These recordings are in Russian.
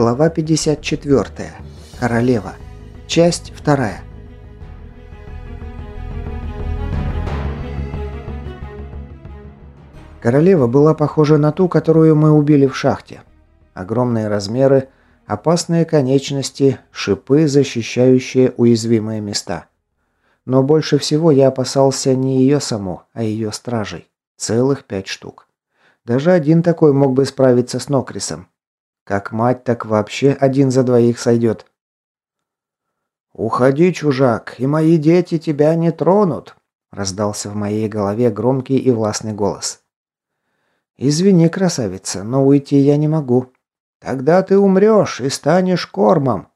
Глава 54. Королева. Часть 2. Королева была похожа на ту, которую мы убили в шахте. Огромные размеры, опасные конечности, шипы, защищающие уязвимые места. Но больше всего я опасался не ее саму, а ее стражей. Целых пять штук. Даже один такой мог бы справиться с Нокрисом, как мать, так вообще один за двоих сойдет. «Уходи, чужак, и мои дети тебя не тронут», – раздался в моей голове громкий и властный голос. «Извини, красавица, но уйти я не могу. Тогда ты умрешь и станешь кормом».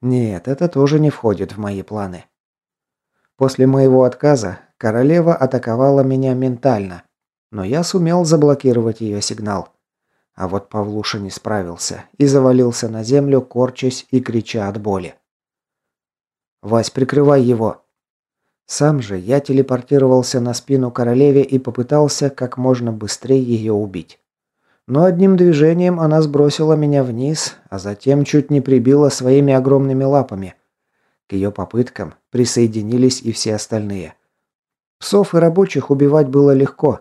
Нет, это тоже не входит в мои планы. После моего отказа королева атаковала меня ментально, но я сумел заблокировать ее сигнал. А вот Павлуша не справился и завалился на землю, корчась и крича от боли. «Вась, прикрывай его!» Сам же я телепортировался на спину королеве и попытался как можно быстрее ее убить. Но одним движением она сбросила меня вниз, а затем чуть не прибила своими огромными лапами. К ее попыткам присоединились и все остальные. Псов и рабочих убивать было легко,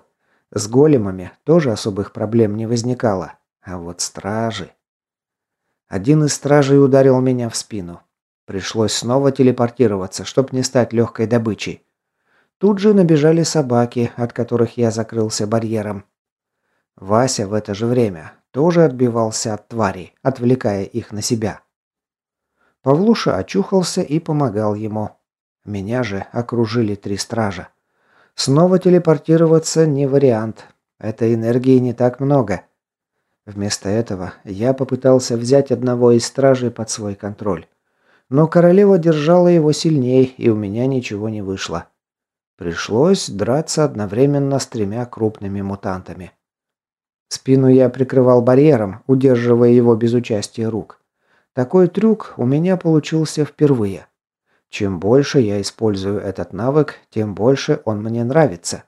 с големами тоже особых проблем не возникало. А вот стражи... Один из стражей ударил меня в спину. Пришлось снова телепортироваться, чтобы не стать легкой добычей. Тут же набежали собаки, от которых я закрылся барьером. Вася в это же время тоже отбивался от тварей, отвлекая их на себя. Павлуша очухался и помогал ему. Меня же окружили три стража. Снова телепортироваться не вариант. Этой энергии не так много. Вместо этого я попытался взять одного из стражей под свой контроль. Но королева держала его сильней, и у меня ничего не вышло. Пришлось драться одновременно с тремя крупными мутантами. Спину я прикрывал барьером, удерживая его без участия рук. Такой трюк у меня получился впервые. Чем больше я использую этот навык, тем больше он мне нравится.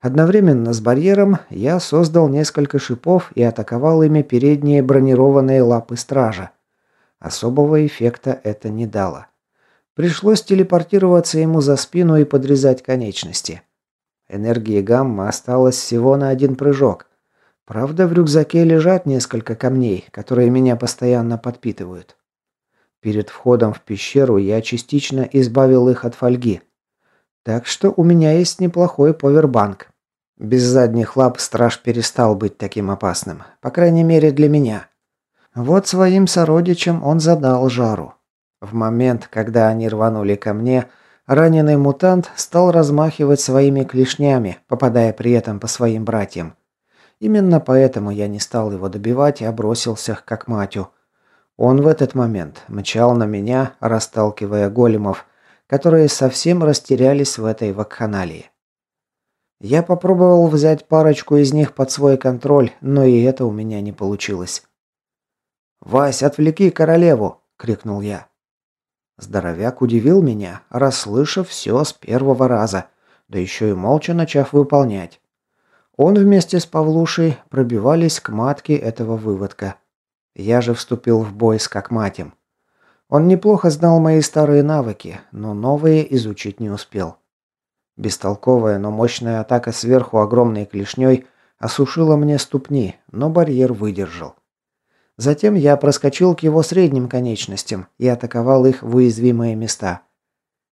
Одновременно с барьером я создал несколько шипов и атаковал ими передние бронированные лапы стража. Особого эффекта это не дало. Пришлось телепортироваться ему за спину и подрезать конечности. Энергии гамма осталось всего на один прыжок. Правда, в рюкзаке лежат несколько камней, которые меня постоянно подпитывают. Перед входом в пещеру я частично избавил их от фольги. Так что у меня есть неплохой повербанк. Без задних лап страж перестал быть таким опасным. По крайней мере для меня. Вот своим сородичам он задал жару. В момент, когда они рванули ко мне, раненый мутант стал размахивать своими клешнями, попадая при этом по своим братьям. Именно поэтому я не стал его добивать, а бросился как матю. Он в этот момент мчал на меня, расталкивая големов, которые совсем растерялись в этой вакханалии. Я попробовал взять парочку из них под свой контроль, но и это у меня не получилось. «Вась, отвлеки королеву!» – крикнул я. Здоровяк удивил меня, расслышав все с первого раза, да еще и молча начав выполнять. Он вместе с Павлушей пробивались к матке этого выводка. Я же вступил в бой с Какматем. Он неплохо знал мои старые навыки, но новые изучить не успел. Бестолковая, но мощная атака сверху огромной клешней осушила мне ступни, но барьер выдержал. Затем я проскочил к его средним конечностям и атаковал их в уязвимые места.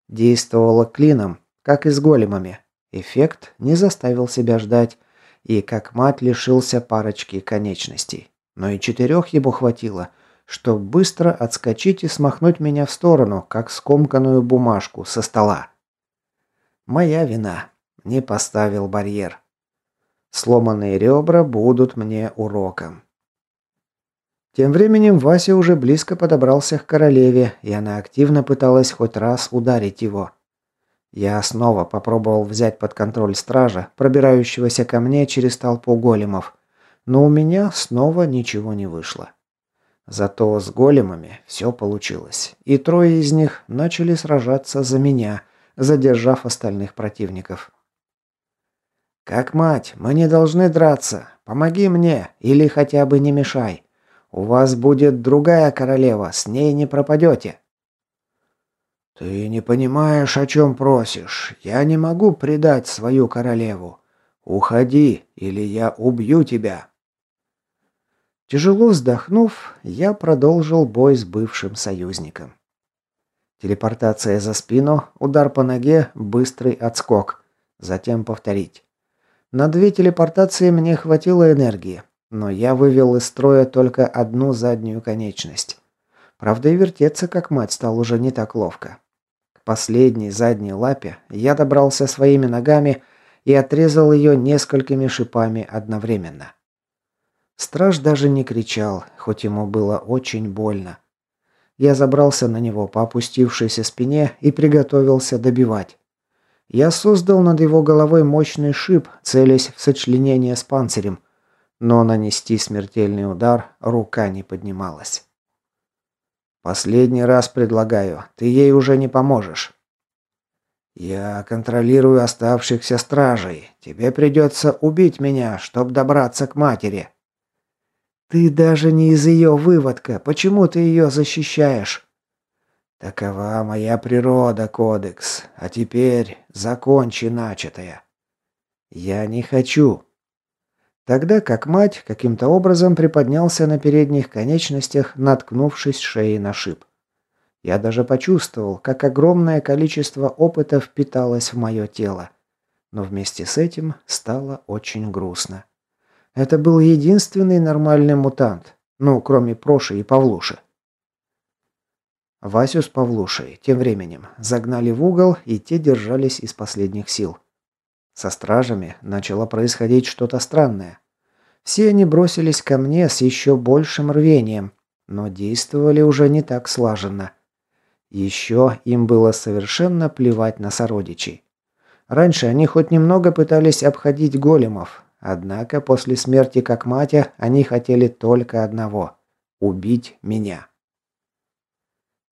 Действовала клином, как и с големами. Эффект не заставил себя ждать, и как мать лишился парочки конечностей но и четырех ему хватило, чтобы быстро отскочить и смахнуть меня в сторону, как скомканную бумажку со стола. Моя вина. Не поставил барьер. Сломанные ребра будут мне уроком. Тем временем Вася уже близко подобрался к королеве, и она активно пыталась хоть раз ударить его. Я снова попробовал взять под контроль стража, пробирающегося ко мне через толпу големов. Но у меня снова ничего не вышло. Зато с големами все получилось, и трое из них начали сражаться за меня, задержав остальных противников. «Как мать, мы не должны драться. Помоги мне или хотя бы не мешай. У вас будет другая королева, с ней не пропадете». «Ты не понимаешь, о чем просишь. Я не могу предать свою королеву. Уходи, или я убью тебя». Тяжело вздохнув, я продолжил бой с бывшим союзником. Телепортация за спину, удар по ноге, быстрый отскок. Затем повторить. На две телепортации мне хватило энергии, но я вывел из строя только одну заднюю конечность. Правда, и вертеться как мать стал уже не так ловко. К последней задней лапе я добрался своими ногами и отрезал ее несколькими шипами одновременно. Страж даже не кричал, хоть ему было очень больно. Я забрался на него по опустившейся спине и приготовился добивать. Я создал над его головой мощный шип, целясь в сочленение с панцирем, но нанести смертельный удар рука не поднималась. «Последний раз предлагаю, ты ей уже не поможешь». «Я контролирую оставшихся стражей. Тебе придется убить меня, чтобы добраться к матери», «Ты даже не из ее выводка. Почему ты ее защищаешь?» «Такова моя природа, Кодекс. А теперь закончи начатое». «Я не хочу». Тогда как мать каким-то образом приподнялся на передних конечностях, наткнувшись шеей на шип. Я даже почувствовал, как огромное количество опыта впиталось в мое тело. Но вместе с этим стало очень грустно. Это был единственный нормальный мутант. Ну, кроме Проши и Павлуши. Васю с Павлушей тем временем загнали в угол, и те держались из последних сил. Со стражами начало происходить что-то странное. Все они бросились ко мне с еще большим рвением, но действовали уже не так слаженно. Еще им было совершенно плевать на сородичей. Раньше они хоть немного пытались обходить големов, Однако после смерти как матя они хотели только одного – убить меня.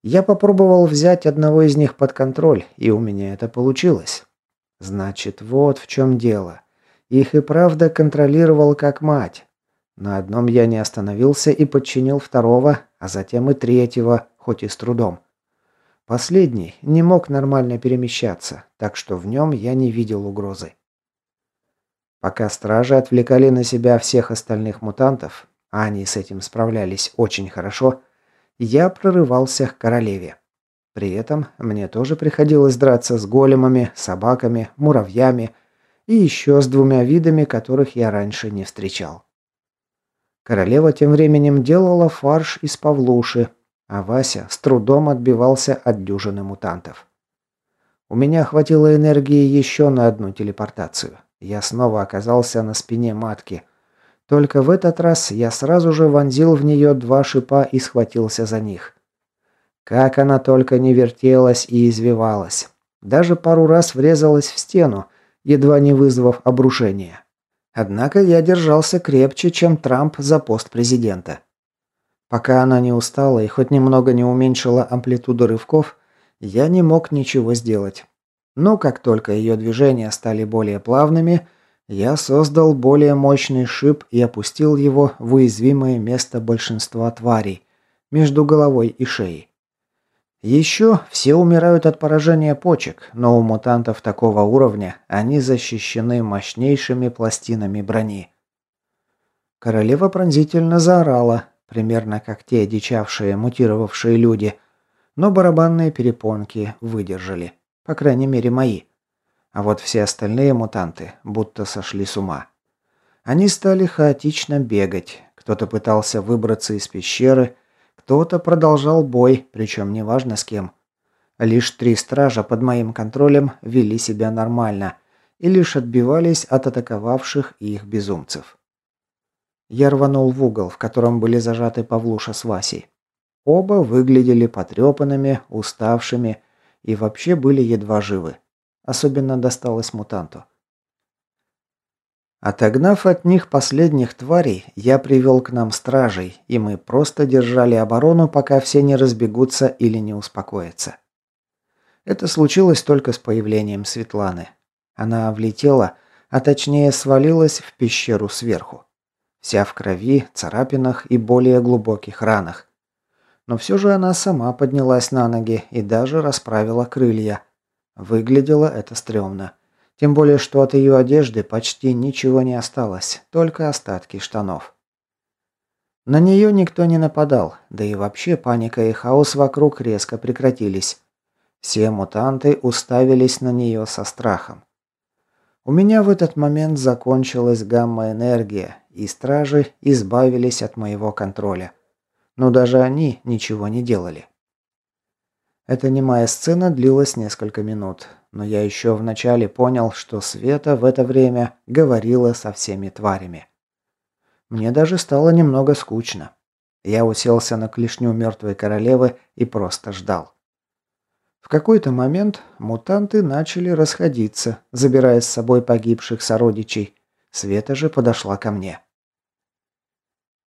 Я попробовал взять одного из них под контроль, и у меня это получилось. Значит, вот в чем дело. Их и правда контролировал как мать. На одном я не остановился и подчинил второго, а затем и третьего, хоть и с трудом. Последний не мог нормально перемещаться, так что в нем я не видел угрозы. Пока стражи отвлекали на себя всех остальных мутантов, а они с этим справлялись очень хорошо, я прорывался к королеве. При этом мне тоже приходилось драться с големами, собаками, муравьями и еще с двумя видами, которых я раньше не встречал. Королева тем временем делала фарш из павлуши, а Вася с трудом отбивался от дюжины мутантов. У меня хватило энергии еще на одну телепортацию. Я снова оказался на спине матки. Только в этот раз я сразу же вонзил в нее два шипа и схватился за них. Как она только не вертелась и извивалась. Даже пару раз врезалась в стену, едва не вызвав обрушения. Однако я держался крепче, чем Трамп за пост президента. Пока она не устала и хоть немного не уменьшила амплитуду рывков, я не мог ничего сделать. Но как только ее движения стали более плавными, я создал более мощный шип и опустил его в уязвимое место большинства тварей, между головой и шеей. Еще все умирают от поражения почек, но у мутантов такого уровня они защищены мощнейшими пластинами брони. Королева пронзительно заорала, примерно как те одичавшие, мутировавшие люди, но барабанные перепонки выдержали. По крайней мере, мои. А вот все остальные мутанты будто сошли с ума. Они стали хаотично бегать. Кто-то пытался выбраться из пещеры, кто-то продолжал бой, причем неважно с кем. Лишь три стража под моим контролем вели себя нормально и лишь отбивались от атаковавших их безумцев. Я рванул в угол, в котором были зажаты Павлуша с Васей. Оба выглядели потрепанными, уставшими и вообще были едва живы. Особенно досталось мутанту. Отогнав от них последних тварей, я привел к нам стражей, и мы просто держали оборону, пока все не разбегутся или не успокоятся. Это случилось только с появлением Светланы. Она влетела, а точнее свалилась в пещеру сверху. вся в крови, царапинах и более глубоких ранах. Но все же она сама поднялась на ноги и даже расправила крылья. Выглядело это стрёмно. Тем более, что от ее одежды почти ничего не осталось, только остатки штанов. На нее никто не нападал, да и вообще паника и хаос вокруг резко прекратились. Все мутанты уставились на нее со страхом. У меня в этот момент закончилась гамма-энергия, и стражи избавились от моего контроля. Но даже они ничего не делали. Эта немая сцена длилась несколько минут, но я еще вначале понял, что Света в это время говорила со всеми тварями. Мне даже стало немного скучно. Я уселся на клешню мертвой королевы и просто ждал. В какой-то момент мутанты начали расходиться, забирая с собой погибших сородичей. Света же подошла ко мне.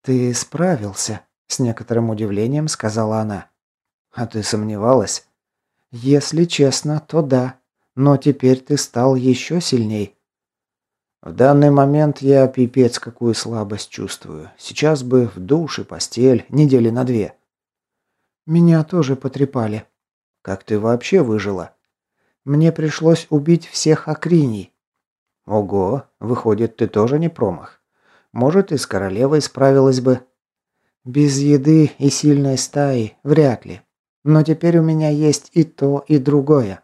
«Ты справился», — с некоторым удивлением сказала она. «А ты сомневалась?» «Если честно, то да. Но теперь ты стал еще сильней. В данный момент я пипец какую слабость чувствую. Сейчас бы в душ и постель недели на две. Меня тоже потрепали. Как ты вообще выжила? Мне пришлось убить всех акриней. Ого, выходит, ты тоже не промах. Может, и с королевой справилась бы. Без еды и сильной стаи вряд ли. Но теперь у меня есть и то, и другое.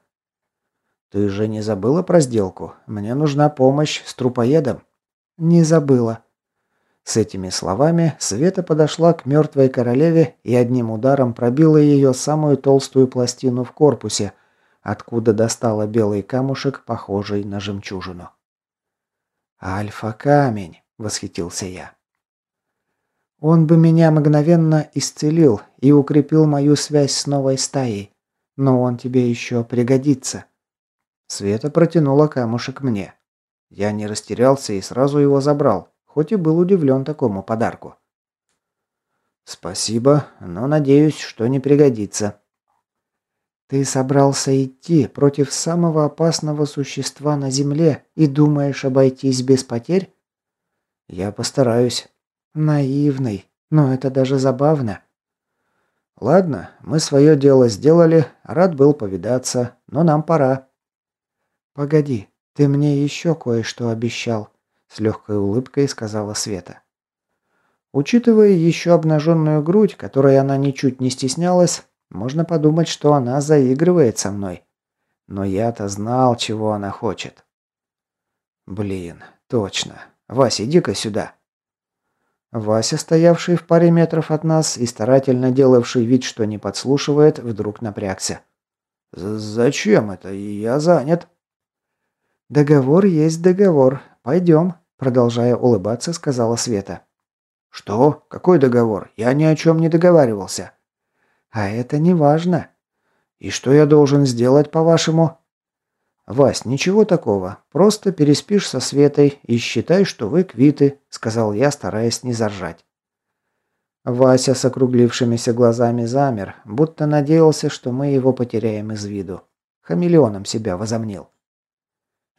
«Ты же не забыла про сделку? Мне нужна помощь с трупоедом». «Не забыла». С этими словами Света подошла к мертвой королеве и одним ударом пробила ее самую толстую пластину в корпусе, откуда достала белый камушек, похожий на жемчужину. «Альфа-камень!» – восхитился я. «Он бы меня мгновенно исцелил и укрепил мою связь с новой стаей, но он тебе еще пригодится». Света протянула камушек мне. Я не растерялся и сразу его забрал, хоть и был удивлен такому подарку. «Спасибо, но надеюсь, что не пригодится». «Ты собрался идти против самого опасного существа на Земле и думаешь обойтись без потерь?» «Я постараюсь». «Наивный, но это даже забавно». «Ладно, мы свое дело сделали, рад был повидаться, но нам пора». «Погоди, ты мне еще кое-что обещал», – с легкой улыбкой сказала Света. Учитывая еще обнаженную грудь, которой она ничуть не стеснялась, можно подумать, что она заигрывает со мной. Но я-то знал, чего она хочет. Блин, точно. Вася, иди-ка сюда. Вася, стоявший в паре метров от нас и старательно делавший вид, что не подслушивает, вдруг напрягся. «Зачем это? Я занят». «Договор есть договор. Пойдем», – продолжая улыбаться, сказала Света. «Что? Какой договор? Я ни о чем не договаривался». «А это не важно». «И что я должен сделать, по-вашему?» «Вась, ничего такого. Просто переспишь со Светой и считай, что вы квиты», – сказал я, стараясь не заржать. Вася с округлившимися глазами замер, будто надеялся, что мы его потеряем из виду. Хамелеоном себя возомнил.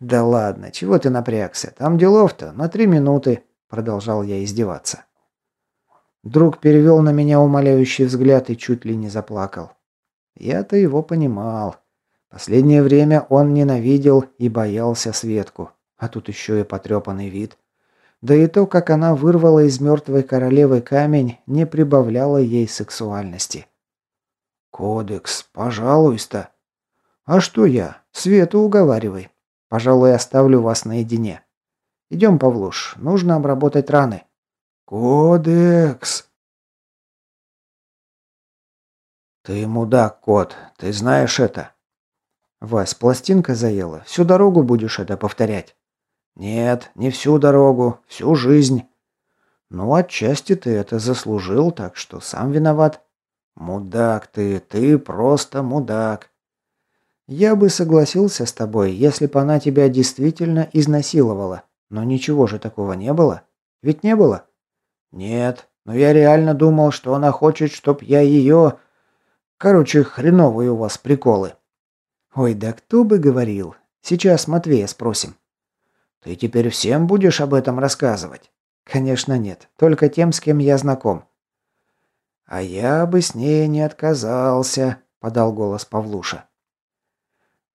«Да ладно, чего ты напрягся? Там делов-то на три минуты», – продолжал я издеваться. Друг перевел на меня умоляющий взгляд и чуть ли не заплакал. Я-то его понимал. Последнее время он ненавидел и боялся Светку, а тут еще и потрепанный вид. Да и то, как она вырвала из мертвой королевы камень, не прибавляло ей сексуальности. «Кодекс, пожалуйста». «А что я? Свету уговаривай. Пожалуй, оставлю вас наедине. Идем, Павлуш, нужно обработать раны. Кодекс. Ты мудак, кот, ты знаешь это. Вась, пластинка заела. Всю дорогу будешь это повторять. Нет, не всю дорогу, всю жизнь. Ну, отчасти ты это заслужил, так что сам виноват. Мудак ты, ты просто мудак. Я бы согласился с тобой, если бы она тебя действительно изнасиловала. Но ничего же такого не было. Ведь не было? Нет, но я реально думал, что она хочет, чтоб я ее... Короче, хреновые у вас приколы. Ой, да кто бы говорил. Сейчас Матвея спросим. Ты теперь всем будешь об этом рассказывать? Конечно, нет. Только тем, с кем я знаком. А я бы с ней не отказался, подал голос Павлуша.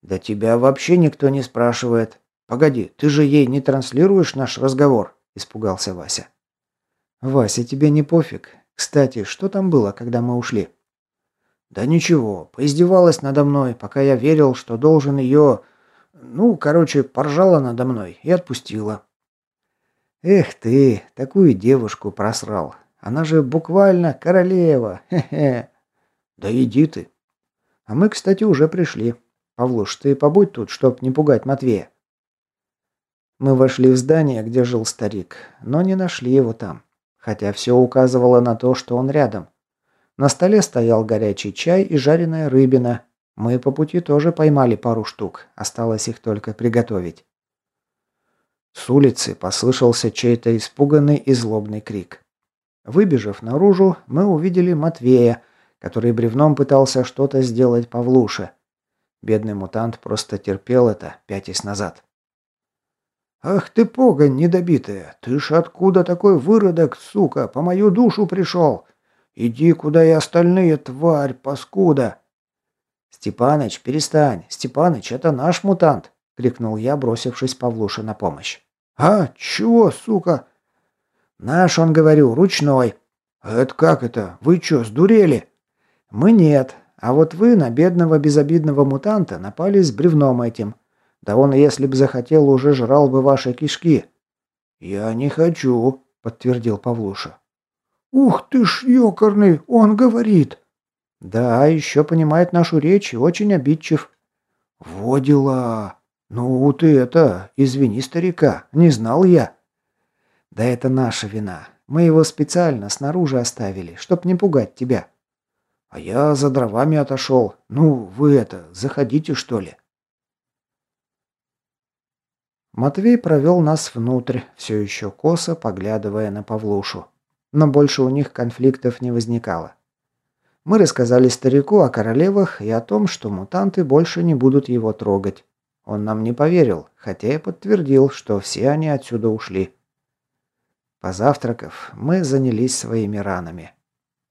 Да тебя вообще никто не спрашивает. Погоди, ты же ей не транслируешь наш разговор, испугался Вася. Вася, тебе не пофиг. Кстати, что там было, когда мы ушли? Да ничего, поиздевалась надо мной, пока я верил, что должен ее... Ну, короче, поржала надо мной и отпустила. Эх ты, такую девушку просрал. Она же буквально королева. Хе-хе. Да иди ты. А мы, кстати, уже пришли. Павлуш, ты побудь тут, чтоб не пугать Матвея. Мы вошли в здание, где жил старик, но не нашли его там. Хотя все указывало на то, что он рядом. На столе стоял горячий чай и жареная рыбина. Мы по пути тоже поймали пару штук, осталось их только приготовить. С улицы послышался чей-то испуганный и злобный крик. Выбежав наружу, мы увидели Матвея, который бревном пытался что-то сделать Павлуше. Бедный мутант просто терпел это, пятясь назад. «Ах ты, погонь недобитая! Ты ж откуда такой выродок, сука, по мою душу пришел? Иди, куда и остальные, тварь, паскуда!» «Степаныч, перестань! Степаныч, это наш мутант!» — крикнул я, бросившись Павлуше на помощь. «А, чего, сука?» «Наш, он, говорю, ручной». «Это как это? Вы что, сдурели?» «Мы нет. А вот вы на бедного безобидного мутанта напали с бревном этим. Да он, если б захотел, уже жрал бы ваши кишки». «Я не хочу», — подтвердил Павлуша. «Ух ты ж, ёкарный, он говорит!» «Да, еще понимает нашу речь и очень обидчив». «Во дела! Ну ты это, извини старика, не знал я». «Да это наша вина. Мы его специально снаружи оставили, чтоб не пугать тебя». «А я за дровами отошел. Ну, вы это, заходите, что ли?» Матвей провел нас внутрь, все еще косо поглядывая на Павлушу но больше у них конфликтов не возникало. Мы рассказали старику о королевах и о том, что мутанты больше не будут его трогать. Он нам не поверил, хотя и подтвердил, что все они отсюда ушли. Позавтракав, мы занялись своими ранами.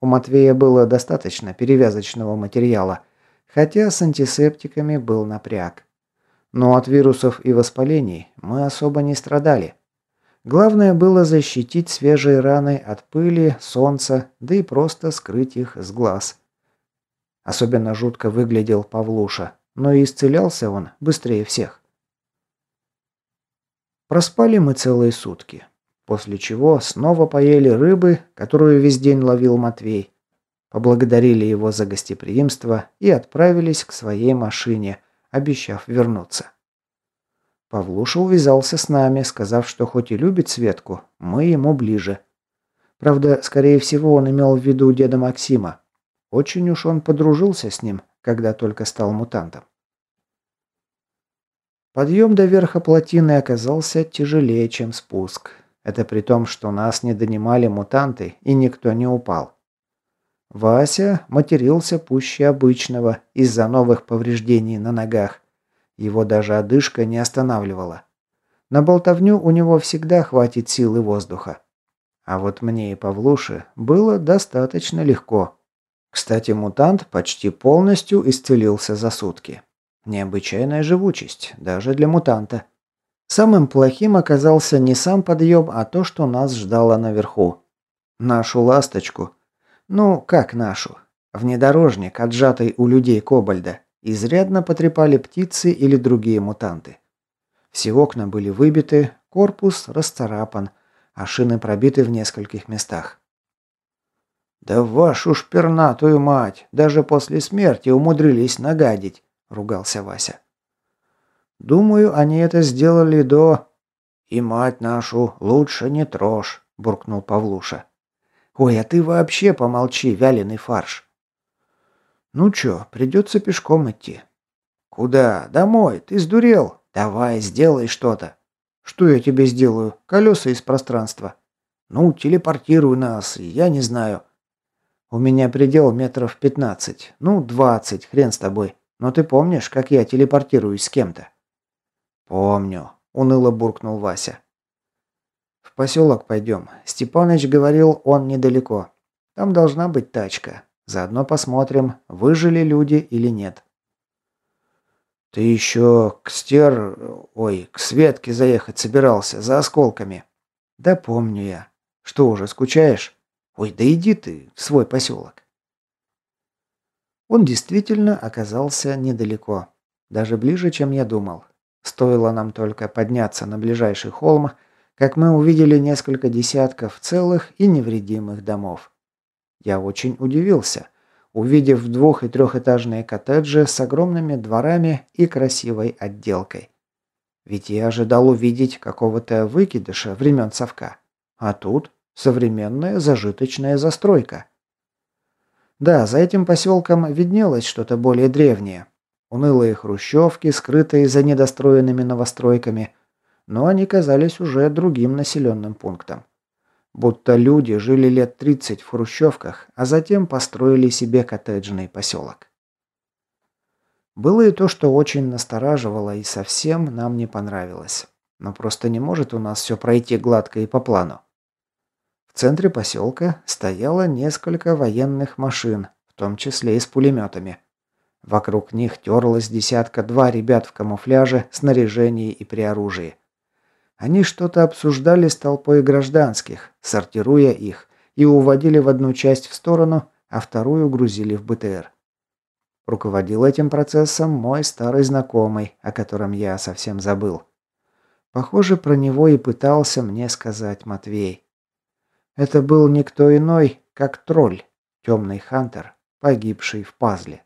У Матвея было достаточно перевязочного материала, хотя с антисептиками был напряг. Но от вирусов и воспалений мы особо не страдали. Главное было защитить свежие раны от пыли, солнца, да и просто скрыть их с глаз. Особенно жутко выглядел Павлуша, но и исцелялся он быстрее всех. Проспали мы целые сутки, после чего снова поели рыбы, которую весь день ловил Матвей, поблагодарили его за гостеприимство и отправились к своей машине, обещав вернуться. Павлуша увязался с нами, сказав, что хоть и любит Светку, мы ему ближе. Правда, скорее всего, он имел в виду деда Максима. Очень уж он подружился с ним, когда только стал мутантом. Подъем до верха плотины оказался тяжелее, чем спуск. Это при том, что нас не донимали мутанты и никто не упал. Вася матерился пуще обычного из-за новых повреждений на ногах. Его даже одышка не останавливала. На болтовню у него всегда хватит силы воздуха. А вот мне и Павлуше было достаточно легко. Кстати, мутант почти полностью исцелился за сутки. Необычайная живучесть, даже для мутанта. Самым плохим оказался не сам подъем, а то, что нас ждало наверху. Нашу ласточку. Ну, как нашу? Внедорожник, отжатый у людей Кобальда. Изрядно потрепали птицы или другие мутанты. Все окна были выбиты, корпус расцарапан, а шины пробиты в нескольких местах. «Да вашу ж пернатую мать! Даже после смерти умудрились нагадить!» – ругался Вася. «Думаю, они это сделали до...» «И мать нашу лучше не трожь!» – буркнул Павлуша. «Ой, а ты вообще помолчи, вяленый фарш!» «Ну чё, придется пешком идти». «Куда? Домой. Ты сдурел? Давай, сделай что-то». «Что я тебе сделаю? Колеса из пространства». «Ну, телепортируй нас, я не знаю». «У меня предел метров пятнадцать. Ну, двадцать, хрен с тобой. Но ты помнишь, как я телепортируюсь с кем-то?» «Помню», — уныло буркнул Вася. В поселок пойдем. Степаныч говорил, он недалеко. Там должна быть тачка. Заодно посмотрим, выжили люди или нет. Ты еще к стер... Ой, к Светке заехать собирался, за осколками. Да помню я. Что уже, скучаешь? Ой, да иди ты в свой поселок. Он действительно оказался недалеко. Даже ближе, чем я думал. Стоило нам только подняться на ближайший холм, как мы увидели несколько десятков целых и невредимых домов. Я очень удивился, увидев двух- и трехэтажные коттеджи с огромными дворами и красивой отделкой. Ведь я ожидал увидеть какого-то выкидыша времен совка. А тут современная зажиточная застройка. Да, за этим поселком виднелось что-то более древнее. Унылые хрущевки, скрытые за недостроенными новостройками, но они казались уже другим населенным пунктом. Будто люди жили лет 30 в хрущевках, а затем построили себе коттеджный поселок. Было и то, что очень настораживало и совсем нам не понравилось. Но просто не может у нас все пройти гладко и по плану. В центре поселка стояло несколько военных машин, в том числе и с пулеметами. Вокруг них терлась десятка-два ребят в камуфляже, снаряжении и при оружии. Они что-то обсуждали с толпой гражданских, сортируя их, и уводили в одну часть в сторону, а вторую грузили в БТР. Руководил этим процессом мой старый знакомый, о котором я совсем забыл. Похоже, про него и пытался мне сказать Матвей. Это был никто иной, как тролль, темный хантер, погибший в пазле.